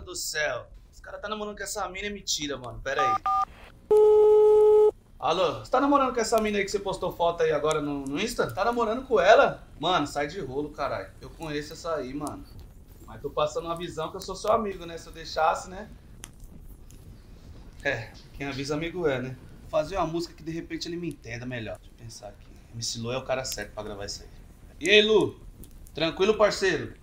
Mano do céu. Os caras tá namorando com essa mina é mentira, mano. Pera aí. Alô, você tá namorando com essa mina aí que você postou foto aí agora no, no Insta? Tá namorando com ela? Mano, sai de rolo, caralho. Eu conheço essa aí, mano. Mas tô passando uma visão que eu sou seu amigo, né? Se eu deixasse, né? É, quem avisa amigo é, né? Vou fazer uma música que de repente ele me entenda melhor. Deixa eu pensar aqui. MC Lu é o cara certo pra gravar isso aí. E aí, Lu? Tranquilo, parceiro?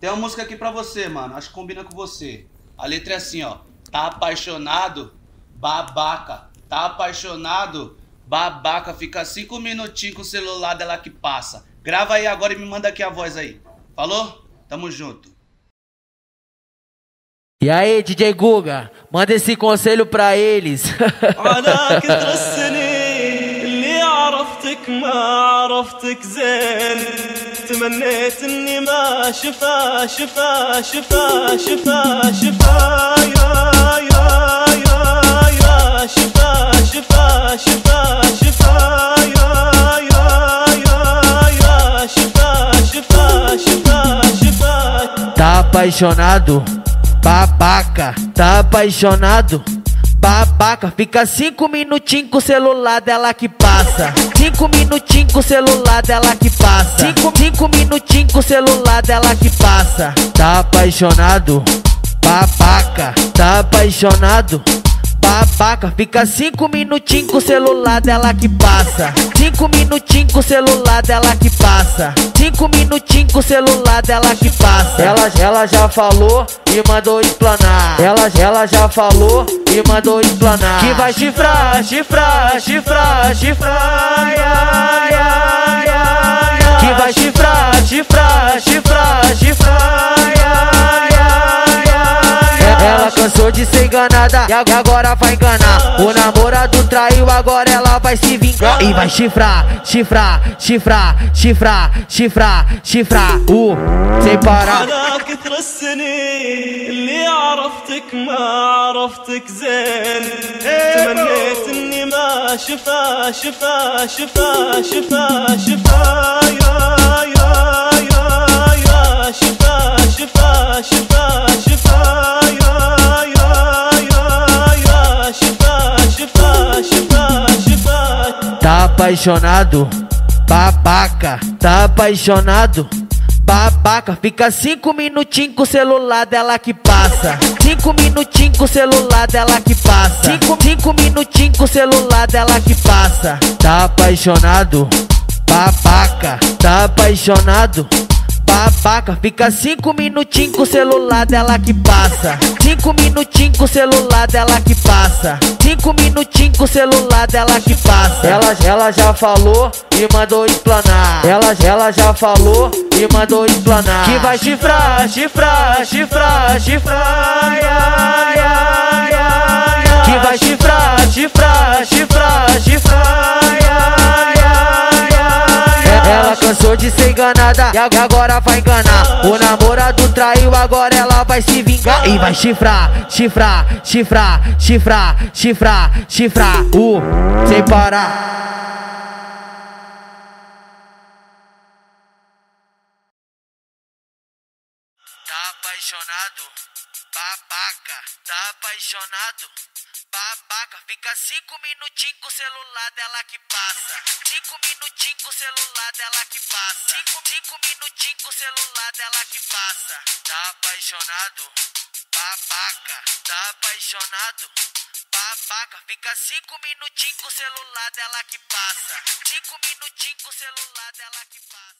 Tem uma música aqui pra você, mano. Acho que combina com você. A letra é assim, ó. Tá apaixonado? Babaca. Tá apaixonado? Babaca. Fica cinco minutinhos com o celular dela que passa. Grava aí agora e me manda aqui a voz aí. Falou? Tamo junto. E aí, DJ Guga, manda esse conselho pra eles. Olha, que trouxe. عرفتك ما عرفتك زين تمنيت إني ما شفا شفا شفا شفا شفا يا يا يا يا شفا شفا شفا شفا يا يا يا يا شفا شفا شفا شفا Tá apaixonado? Babaca. Tá apaixonado? Babaca. Fica cinco minutinhos com o celular dela que passa. Cinco minutinhos com o celular dela que passa. Cinco, cinco minutinhos com o celular dela que passa. Tá apaixonado? Babaca. Tá apaixonado? Babaca, fica cinco minutinhos com o celular dela que passa. Cinco minutinhos com o celular dela que passa. Cinco minutinhos com o celular dela que passa. Ela, ela já falou e mandou explanar. Ela, ela já falou e mandou explanar. Que vai chifrar, chifrar, chifrar, chifrar. Ia, ia, ia, ia. Que vai chifrar, chifrar, chifrar. enganada e ag- agora vai enganar. O namorado traiu, agora ela vai se vingar. E vai chifrar, chifrar, chifrar, chifrar, chifrar, chifrar. Uh, sem parar. على كثر السنين اللي عرفتك ما عرفتك زين تمنيت اني ما شفا شفا شفا شفا شفا يا Tá apaixonado? Babaca, tá apaixonado? Babaca, fica cinco minutinhos com o celular dela que passa. Cinco minutinhos com o celular dela que passa. Cinco, cinco minutinhos com o celular dela que passa. Tá apaixonado? Babaca, tá apaixonado? Babaca, fica cinco minutinhos com o celular dela que passa. Cinco minutinhos com o celular dela que passa. Cinco minutinhos com o celular dela que passa. Ela, ela já falou e mandou explanar. Ela, ela já falou e mandou explanar. Que vai chifrar, chifrar, chifrar, chifrar. Cansou de ser enganada e ag- agora vai enganar. O namorado traiu, agora ela vai se vingar. E vai chifrar, chifrar, chifrar, chifrar, chifrar, chifrar. Uh, sem parar. Apaixonado? Babaca, tá apaixonado? Babaca, fica cinco minutinhos com o celular dela que passa. Cinco minutinhos com o celular dela que passa. Cinco, cinco minutinhos com o celular dela que passa. Tá apaixonado? Babaca, tá apaixonado? Babaca, fica cinco minutinhos com o celular dela que passa. Cinco minutinhos com o celular dela que passa.